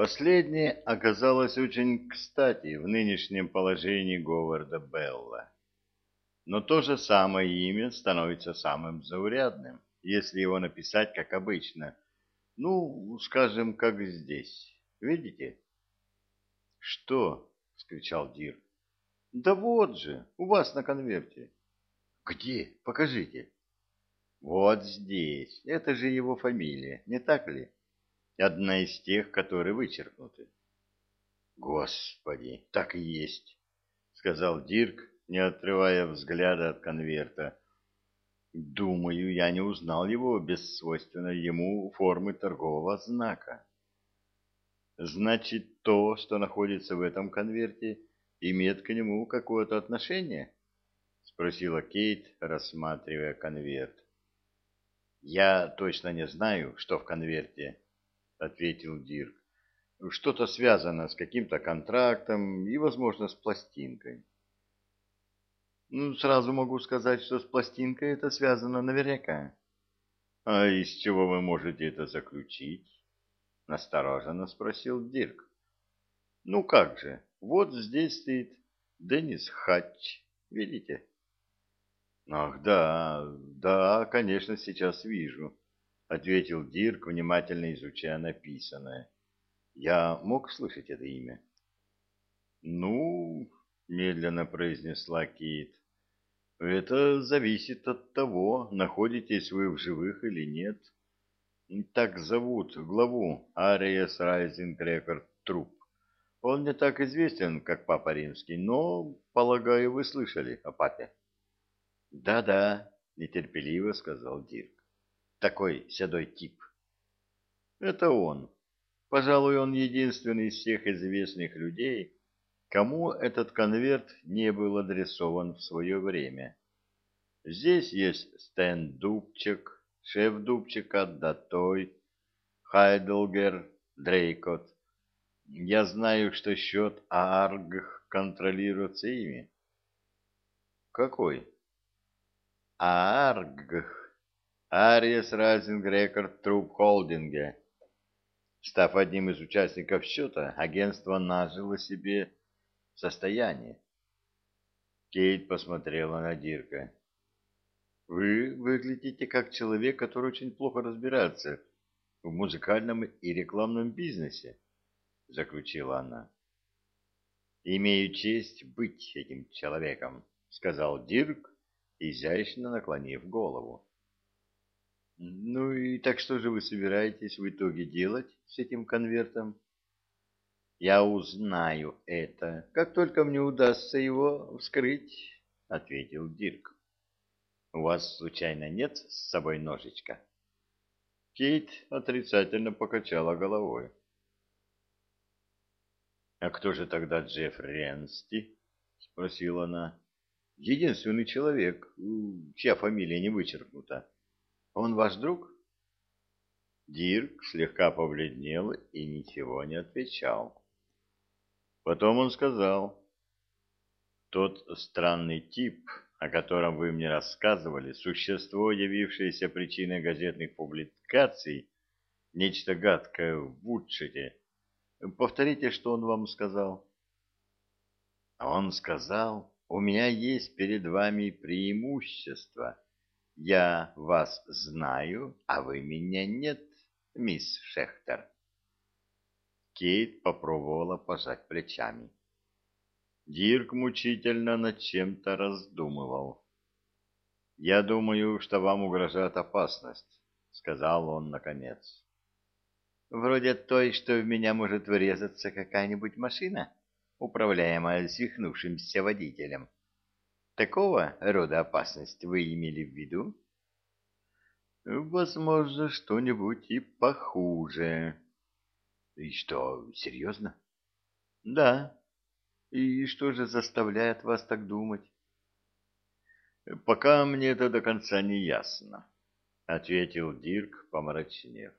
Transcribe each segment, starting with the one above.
Последнее оказалось очень кстати в нынешнем положении Говарда Белла. Но то же самое имя становится самым заурядным, если его написать как обычно. Ну, скажем, как здесь. Видите? — Что? — скричал Дир. — Да вот же, у вас на конверте. — Где? Покажите. — Вот здесь. Это же его фамилия, не так ли? Одна из тех, которые вычеркнуты. — Господи, так и есть, — сказал Дирк, не отрывая взгляда от конверта. Думаю, я не узнал его без свойственной ему формы торгового знака. Значит, то, что находится в этом конверте, имеет к нему какое-то отношение? Спросила Кейт, рассматривая конверт. Я точно не знаю, что в конверте, ответил Дирк. Что-то связано с каким-то контрактом и, возможно, с пластинкой. Ну, сразу могу сказать, что с пластинкой это связано наверняка. А из чего вы можете это заключить? Настороженно спросил Дирк. Ну как же, вот здесь стоит Деннис Хатч, видите? Ах, да, да, конечно, сейчас вижу, ответил Дирк, внимательно изучая написанное. Я мог слышать это имя? Ну, медленно произнесла Кит. Это зависит от того, находитесь вы в живых или нет. Так зовут главу Ариес Райзинг Рекорд Труп. Он не так известен, как Папа Римский, но, полагаю, вы слышали о папе. Да-да, нетерпеливо сказал Дирк. Такой седой тип. Это он. Пожалуй, он единственный из всех известных людей, кому этот конверт не был адресован в свое время. Здесь есть Стэн Дубчик, шеф Дубчика Датой, Хайдлгер, Дрейкот. Я знаю, что счет ААРГ контролируется ими. Какой? ААРГ. Ариес Райзинг Рекорд Труп Холдинге. Став одним из участников счета, агентство нажило себе состояние. Кейт посмотрела на Дирка. «Вы выглядите как человек, который очень плохо разбирается в музыкальном и рекламном бизнесе», — заключила она. «Имею честь быть этим человеком», — сказал Дирк, изящно наклонив голову. «Ну и так что же вы собираетесь в итоге делать с этим конвертом?» Я узнаю это, как только мне удастся его вскрыть, — ответил Дирк. — У вас, случайно, нет с собой ножичка? Кейт отрицательно покачала головой. — А кто же тогда Джефф Ренсти? — спросила она. — Единственный человек, чья фамилия не вычеркнута. Он ваш друг? Дирк слегка побледнел и ничего не отвечал. Потом он сказал, «Тот странный тип, о котором вы мне рассказывали, существо, явившееся причиной газетных публикаций, нечто гадкое в Вудшете. Повторите, что он вам сказал». Он сказал, «У меня есть перед вами преимущество. Я вас знаю, а вы меня нет, мисс Шехтер». Кейт попробовала пожать плечами. Дирк мучительно над чем-то раздумывал. «Я думаю, что вам угрожает опасность», — сказал он наконец. «Вроде той, что в меня может врезаться какая-нибудь машина, управляемая свихнувшимся водителем. Такого рода опасность вы имели в виду?» «Возможно, что-нибудь и похуже», и что, серьезно? Да. И что же заставляет вас так думать? Пока мне это до конца не ясно, ответил Дирк, помрачнев.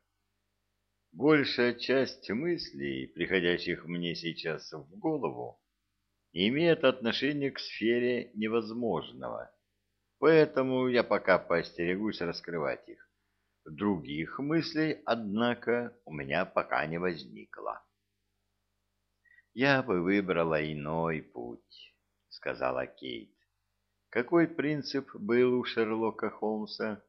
Большая часть мыслей, приходящих мне сейчас в голову, имеет отношение к сфере невозможного, поэтому я пока поостерегусь раскрывать их. Других мыслей, однако, у меня пока не возникло. Я бы выбрала иной путь, сказала Кейт. Какой принцип был у Шерлока Холмса?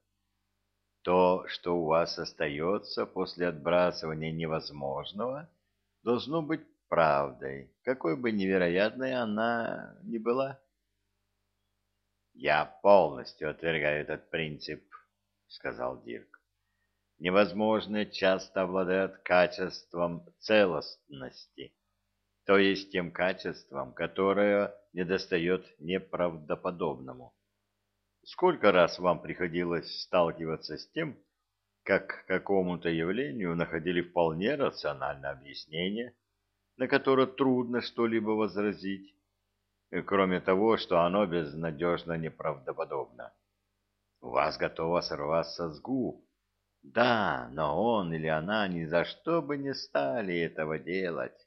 То, что у вас остается после отбрасывания невозможного, должно быть правдой, какой бы невероятной она ни была. «Я полностью отвергаю этот принцип», — сказал Дирк. «Невозможное часто обладает качеством целостности, то есть тем качеством, которое недостает неправдоподобному. Сколько раз вам приходилось сталкиваться с тем, как какому-то явлению находили вполне рациональное объяснение, на которое трудно что-либо возразить, кроме того, что оно безнадежно неправдоподобно. Вас готово сорваться с губ. Да, но он или она ни за что бы не стали этого делать.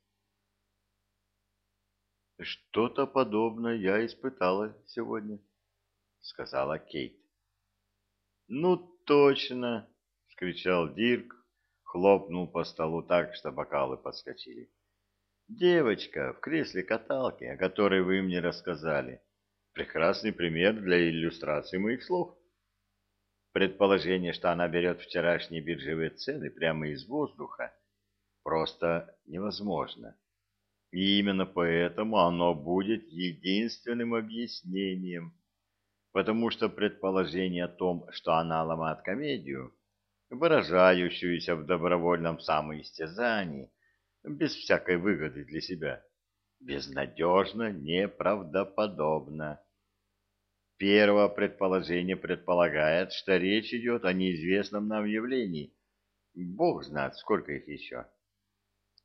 Что-то подобное я испытала сегодня сказала Кейт. Ну точно, скричал Дирк, хлопнул по столу так, что бокалы подскочили. Девочка в кресле каталки, о которой вы мне рассказали. Прекрасный пример для иллюстрации моих слов. Предположение, что она берет вчерашние биржевые цены прямо из воздуха, просто невозможно. И именно поэтому оно будет единственным объяснением потому что предположение о том, что она ломает комедию, выражающуюся в добровольном самоистязании, без всякой выгоды для себя, безнадежно неправдоподобно. Первое предположение предполагает, что речь идет о неизвестном нам явлении. Бог знает, сколько их еще.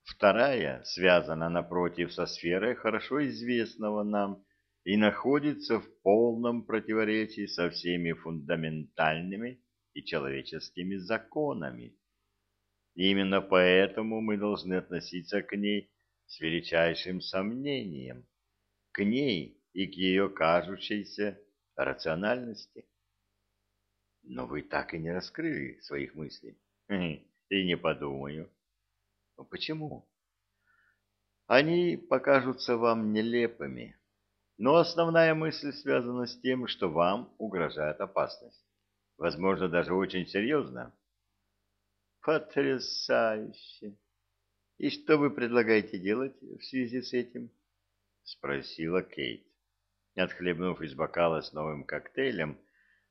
Вторая связана, напротив, со сферой хорошо известного нам и находится в полном противоречии со всеми фундаментальными и человеческими законами. Именно поэтому мы должны относиться к ней с величайшим сомнением, к ней и к ее кажущейся рациональности. Но вы так и не раскрыли своих мыслей. И не подумаю. Почему? Они покажутся вам нелепыми но основная мысль связана с тем, что вам угрожает опасность. Возможно, даже очень серьезно. Потрясающе! И что вы предлагаете делать в связи с этим? Спросила Кейт, отхлебнув из бокала с новым коктейлем,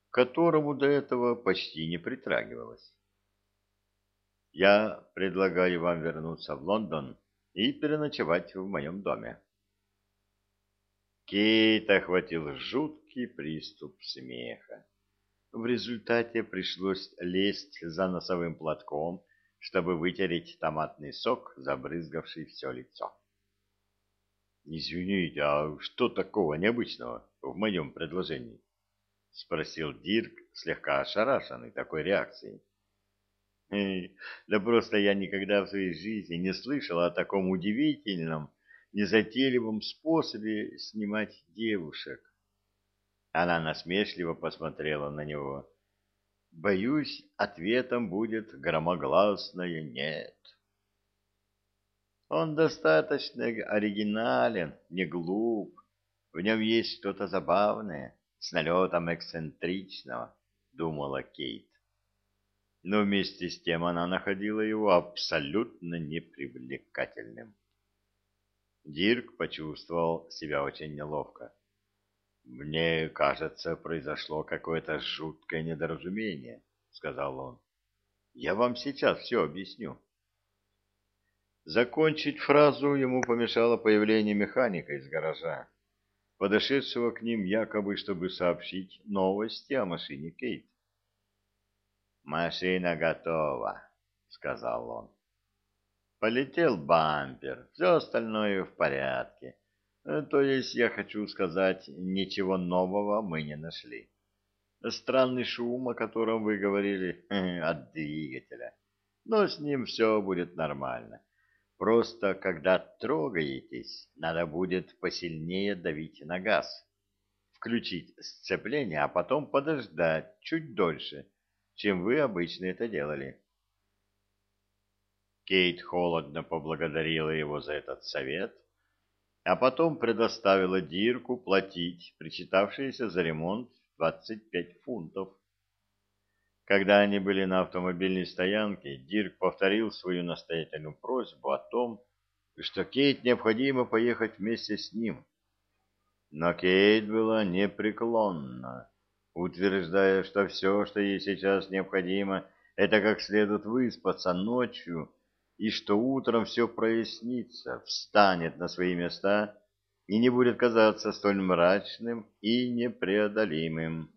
к которому до этого почти не притрагивалась. Я предлагаю вам вернуться в Лондон и переночевать в моем доме. Кейт охватил жуткий приступ смеха. В результате пришлось лезть за носовым платком, чтобы вытереть томатный сок, забрызгавший все лицо. «Извините, а что такого необычного в моем предложении?» — спросил Дирк, слегка ошарашенный такой реакцией. «Да просто я никогда в своей жизни не слышал о таком удивительном незатейливом способе снимать девушек. Она насмешливо посмотрела на него. Боюсь, ответом будет громогласное «нет». Он достаточно оригинален, не глуп, в нем есть что-то забавное, с налетом эксцентричного, думала Кейт. Но вместе с тем она находила его абсолютно непривлекательным. Дирк почувствовал себя очень неловко. «Мне кажется, произошло какое-то жуткое недоразумение», — сказал он. «Я вам сейчас все объясню». Закончить фразу ему помешало появление механика из гаража, подошедшего к ним якобы, чтобы сообщить новости о машине Кейт. «Машина готова», — сказал он. Полетел бампер, все остальное в порядке. Э, то есть, я хочу сказать, ничего нового мы не нашли. Странный шум, о котором вы говорили, от двигателя. Но с ним все будет нормально. Просто, когда трогаетесь, надо будет посильнее давить на газ. Включить сцепление, а потом подождать чуть дольше, чем вы обычно это делали. Кейт холодно поблагодарила его за этот совет, а потом предоставила Дирку платить причитавшиеся за ремонт 25 фунтов. Когда они были на автомобильной стоянке, Дирк повторил свою настоятельную просьбу о том, что Кейт необходимо поехать вместе с ним. Но Кейт была непреклонна, утверждая, что все, что ей сейчас необходимо, это как следует выспаться ночью, и что утром все прояснится, встанет на свои места и не будет казаться столь мрачным и непреодолимым.